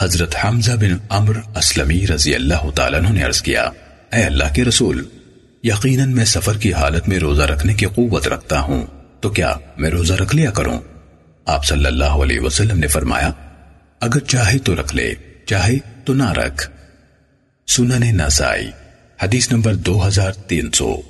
حضرت حمزہ بن عمر اسلمی رضی اللہ تعالیٰ نے عرض کیا، اے اللہ کے رسول، یقیناً میں سفر کی حالت میں روزہ رکھنے کی قوت رکھتا ہوں، تو کیا میں روزہ رکھ لیا کروں؟ آپ صلی اللہ علیہ وسلم نے فرمایا، اگر چاہے تو رکھ لے، چاہے تو نہ رکھ۔ سنن نسائی، حدیث نمبر دو ہزار تین سو